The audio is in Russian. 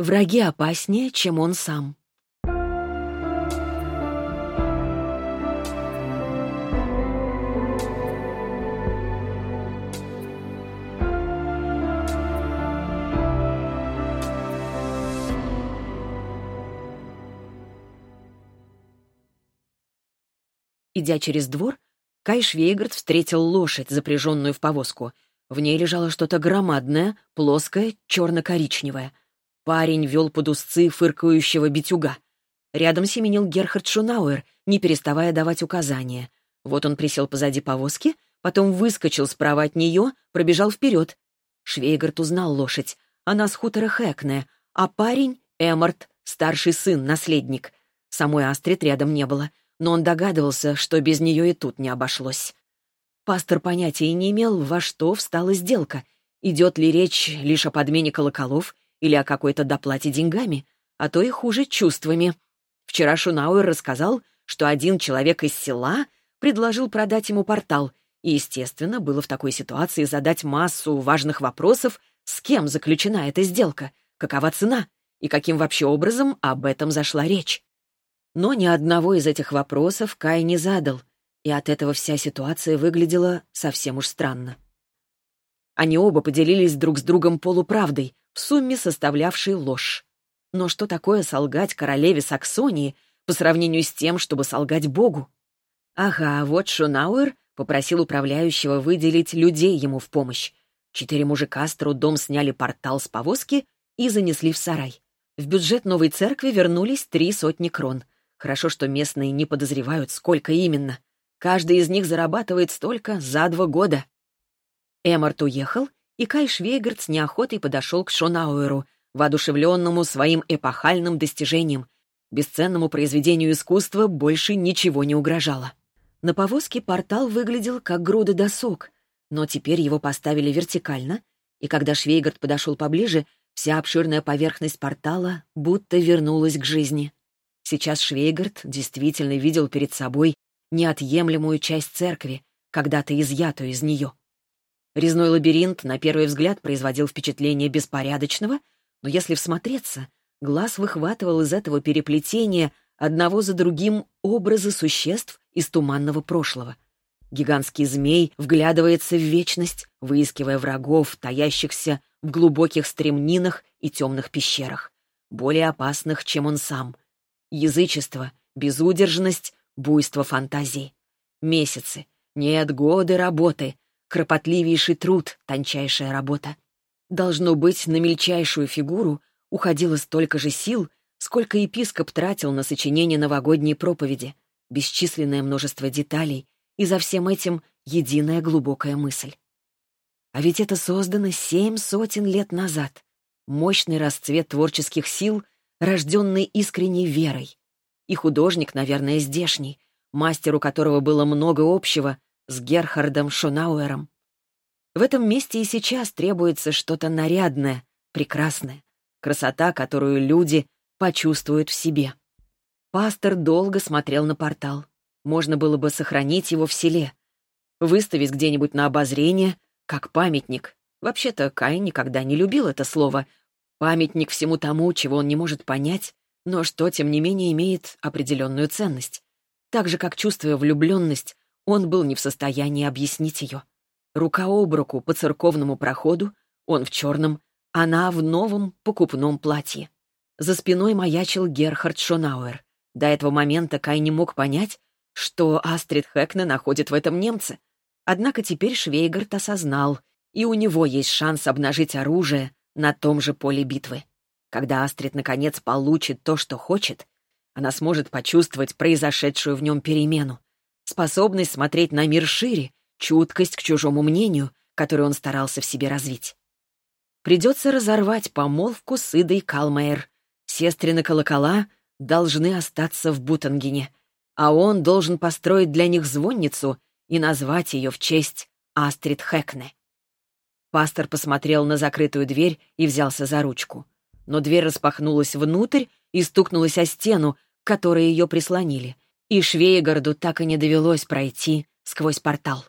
Враги опаснее, чем он сам. Идя через двор, Кай Швейгард встретил лошадь, запряженную в повозку. В ней лежало что-то громадное, плоское, черно-коричневое. Парень вел под узцы фыркающего битюга. Рядом семенил Герхард Шунауэр, не переставая давать указания. Вот он присел позади повозки, потом выскочил справа от нее, пробежал вперед. Швейгард узнал лошадь. Она с хутора Хэкне, а парень — Эммарт, старший сын, наследник. Самой Астрид рядом не было — но он догадывался, что без нее и тут не обошлось. Пастор понятия не имел, во что встала сделка. Идет ли речь лишь о подмене колоколов или о какой-то доплате деньгами, а то и хуже чувствами. Вчера Шунауэр рассказал, что один человек из села предложил продать ему портал, и, естественно, было в такой ситуации задать массу важных вопросов, с кем заключена эта сделка, какова цена и каким вообще образом об этом зашла речь. Но ни одного из этих вопросов Кай не задал, и от этого вся ситуация выглядела совсем уж странно. Они оба поделились друг с другом полуправдой, сумме составлявшей ложь. Но что такое солгать королеве Саксонии по сравнению с тем, чтобы солгать Богу? Ага, вот Шунауэр попросил управляющего выделить людей ему в помощь. Четыре мужика с трудом сняли портал с повозки и занесли в сарай. В бюджет новой церкви вернулись три сотни крон — Хорошо, что местные не подозревают, сколько именно. Каждый из них зарабатывает столько за два года. Эммарт уехал, и Кай Швейгард с неохотой подошел к Шонауэру, воодушевленному своим эпохальным достижением. Бесценному произведению искусства больше ничего не угрожало. На повозке портал выглядел как груда досок, но теперь его поставили вертикально, и когда Швейгард подошел поближе, вся обширная поверхность портала будто вернулась к жизни. Сейчас Швейгард действительно видел перед собой неотъемлемую часть церкви, когда-то изъятую из нее. Резной лабиринт на первый взгляд производил впечатление беспорядочного, но если всмотреться, глаз выхватывал из этого переплетения одного за другим образы существ из туманного прошлого. Гигантский змей вглядывается в вечность, выискивая врагов, таящихся в глубоких стремнинах и темных пещерах, более опасных, чем он сам — Язычество, безудержность, буйство фантазии. Месяцы, нет, годы работы, кропотливейший труд, тончайшая работа. Должно быть, на мельчайшую фигуру уходило столько же сил, сколько епископ тратил на сочинение новогодней проповеди, бесчисленное множество деталей, и за всем этим единая глубокая мысль. А ведь это создано семь сотен лет назад. Мощный расцвет творческих сил — рожденный искренней верой. И художник, наверное, здешний, мастер, у которого было много общего с Герхардом Шонауэром. В этом месте и сейчас требуется что-то нарядное, прекрасное, красота, которую люди почувствуют в себе. Пастор долго смотрел на портал. Можно было бы сохранить его в селе, выставить где-нибудь на обозрение, как памятник. Вообще-то Кай никогда не любил это слово, Памятник всему тому, чего он не может понять, но что, тем не менее, имеет определенную ценность. Так же, как чувствуя влюбленность, он был не в состоянии объяснить ее. Рука об руку по церковному проходу, он в черном, она в новом покупном платье. За спиной маячил Герхард Шонауэр. До этого момента Кай не мог понять, что Астрид Хэкне находит в этом немце. Однако теперь Швейгард осознал, и у него есть шанс обнажить оружие, на том же поле битвы. Когда Астрид наконец получит то, что хочет, она сможет почувствовать произошедшую в нем перемену, способность смотреть на мир шире, чуткость к чужому мнению, которую он старался в себе развить. Придется разорвать помолвку с Идой Калмейер. Сестрины колокола должны остаться в Бутангене, а он должен построить для них звонницу и назвать ее в честь Астрид Хэкне. Пастор посмотрел на закрытую дверь и взялся за ручку. Но дверь распахнулась внутрь и стукнулась о стену, к которой ее прислонили. И Швейгарду так и не довелось пройти сквозь портал.